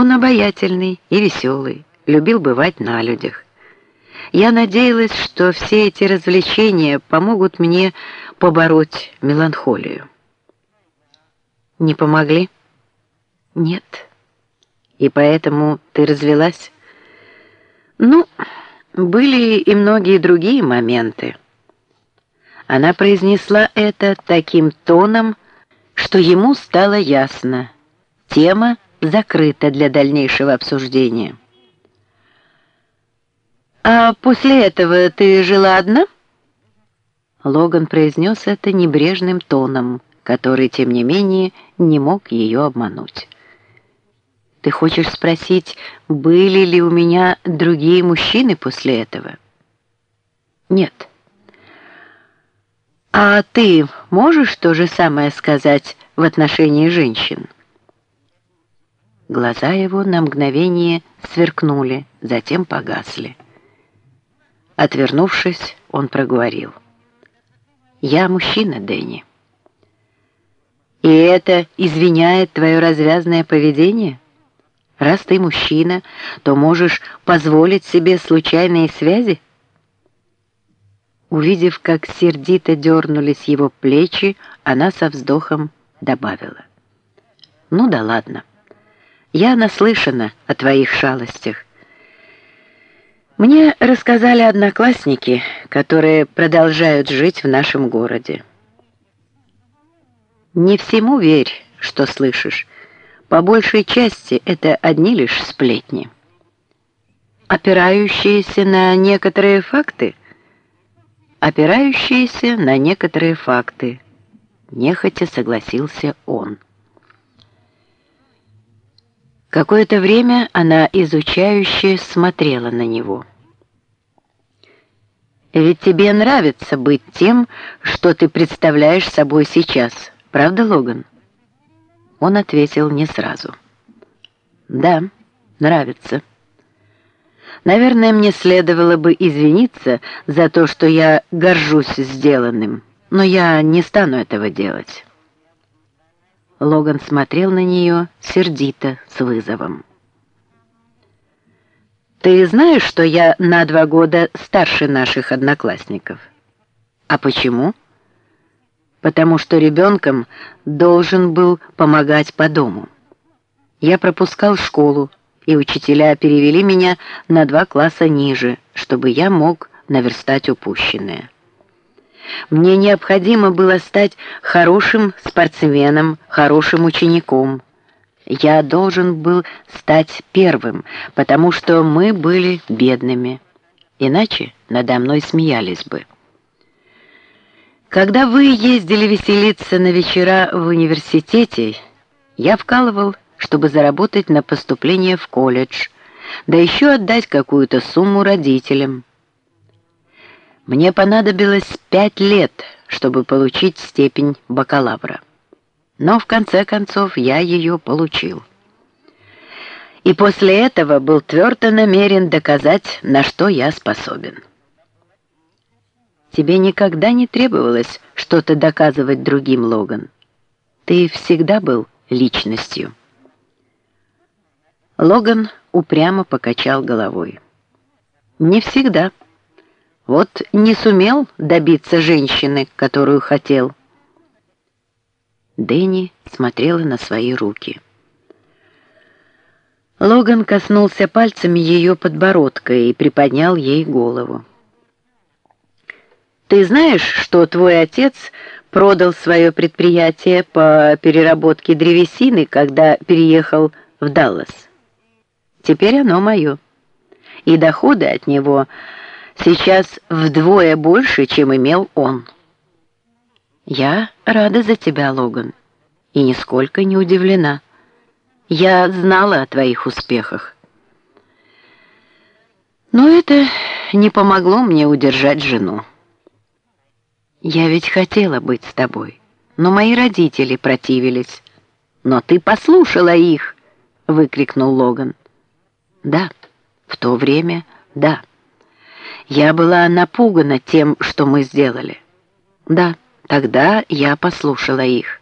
Он обаятельный и веселый, любил бывать на людях. Я надеялась, что все эти развлечения помогут мне побороть меланхолию. Не помогли? Нет. И поэтому ты развелась? Ну, были и многие другие моменты. Она произнесла это таким тоном, что ему стало ясно. Тема закрыта для дальнейшего обсуждения. «А после этого ты жила одна?» Логан произнес это небрежным тоном, который, тем не менее, не мог ее обмануть. «Ты хочешь спросить, были ли у меня другие мужчины после этого?» «Нет». «А ты можешь то же самое сказать в отношении женщин?» Глаза его на мгновение сверкнули, затем погасли. Отвернувшись, он проговорил. «Я мужчина, Дэнни». «И это извиняет твое развязное поведение? Раз ты мужчина, то можешь позволить себе случайные связи?» Увидев, как сердито дернулись его плечи, она со вздохом добавила. «Ну да ладно». Я наслышана о твоих шалостях. Мне рассказали одноклассники, которые продолжают жить в нашем городе. Не всему верь, что слышишь. По большей части это одни лишь сплетни. Опирающиеся на некоторые факты? Опирающиеся на некоторые факты. Нехотя согласился он. Какое-то время она изучающе смотрела на него. «Ведь тебе нравится быть тем, что ты представляешь собой сейчас, правда, Логан?» Он ответил не сразу. «Да, нравится. Наверное, мне следовало бы извиниться за то, что я горжусь сделанным, но я не стану этого делать». Логан смотрел на нее сердито, с вызовом. «Ты знаешь, что я на два года старше наших одноклассников? А почему?» «Потому что ребенком должен был помогать по дому. Я пропускал школу, и учителя перевели меня на два класса ниже, чтобы я мог наверстать упущенное». Мне необходимо было стать хорошим спортсменом, хорошим учеником. Я должен был стать первым, потому что мы были бедными. Иначе надо мной смеялись бы. Когда вы ездили веселиться на вечера в университете, я вкалывал, чтобы заработать на поступление в колледж, да еще отдать какую-то сумму родителям. Мне понадобилось пять лет, чтобы получить степень бакалавра. Но в конце концов я ее получил. И после этого был твердо намерен доказать, на что я способен. Тебе никогда не требовалось что-то доказывать другим, Логан. Ты всегда был личностью. Логан упрямо покачал головой. Не всегда. Вот не сумел добиться женщины, которую хотел. Дэнни смотрела на свои руки. Логан коснулся пальцами ее подбородка и приподнял ей голову. «Ты знаешь, что твой отец продал свое предприятие по переработке древесины, когда переехал в Даллас? Теперь оно мое. И доходы от него – сейчас вдвое больше, чем имел он. Я рада за тебя, Логан, и нисколько не удивлена. Я знала о твоих успехах. Но это не помогло мне удержать жену. Я ведь хотела быть с тобой, но мои родители противились. Но ты послушала их, выкрикнул Логан. Да, в то время, да. Я была напугана тем, что мы сделали. Да, тогда я послушала их.